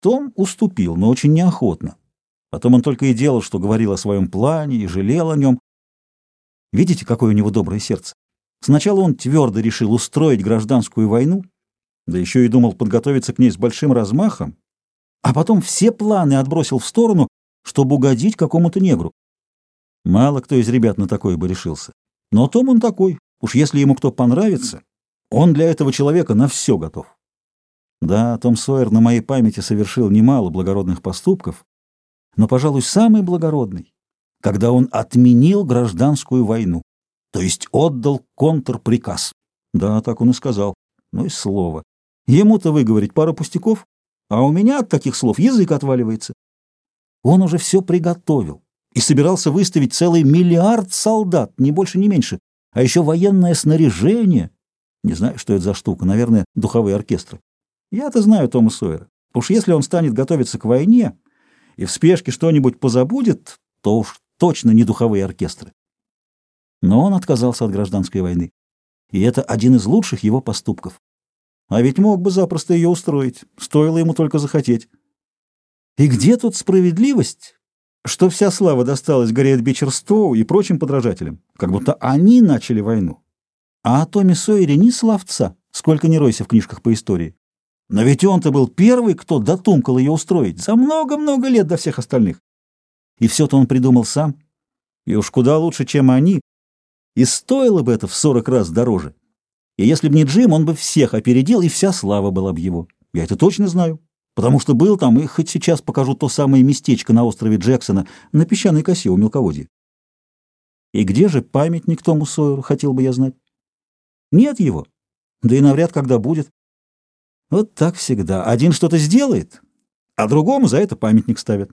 Том уступил, но очень неохотно. Потом он только и делал, что говорил о своем плане и жалел о нем. Видите, какое у него доброе сердце? Сначала он твердо решил устроить гражданскую войну, да еще и думал подготовиться к ней с большим размахом, а потом все планы отбросил в сторону, чтобы угодить какому-то негру. Мало кто из ребят на такое бы решился. Но Том он такой. Уж если ему кто понравится, он для этого человека на все готов. Да, Том Сойер на моей памяти совершил немало благородных поступков, но, пожалуй, самый благородный, когда он отменил гражданскую войну, то есть отдал контрприказ. Да, так он и сказал. Ну и слово. Ему-то выговорить пару пустяков, а у меня от таких слов язык отваливается. Он уже все приготовил и собирался выставить целый миллиард солдат, ни больше, ни меньше, а еще военное снаряжение. Не знаю, что это за штука, наверное, духовые оркестры. Я-то знаю Тома Сойера. Уж если он станет готовиться к войне и в спешке что-нибудь позабудет, то уж точно не духовые оркестры. Но он отказался от гражданской войны. И это один из лучших его поступков. А ведь мог бы запросто ее устроить, стоило ему только захотеть. И где тут справедливость, что вся слава досталась Гарриет Бичерстоу и прочим подражателям, как будто они начали войну? А о Томе Сойере ни словца, сколько не ройся в книжках по истории. Но ведь он-то был первый, кто дотумкал ее устроить за много-много лет до всех остальных. И все-то он придумал сам. И уж куда лучше, чем они. И стоило бы это в сорок раз дороже. И если бы не Джим, он бы всех опередил, и вся слава была бы его. Я это точно знаю. Потому что был там, и хоть сейчас покажу то самое местечко на острове Джексона, на песчаной косе у мелководья. И где же памятник Тому Сойеру, хотел бы я знать? Нет его. Да и навряд когда будет. Вот так всегда. Один что-то сделает, а другому за это памятник ставят.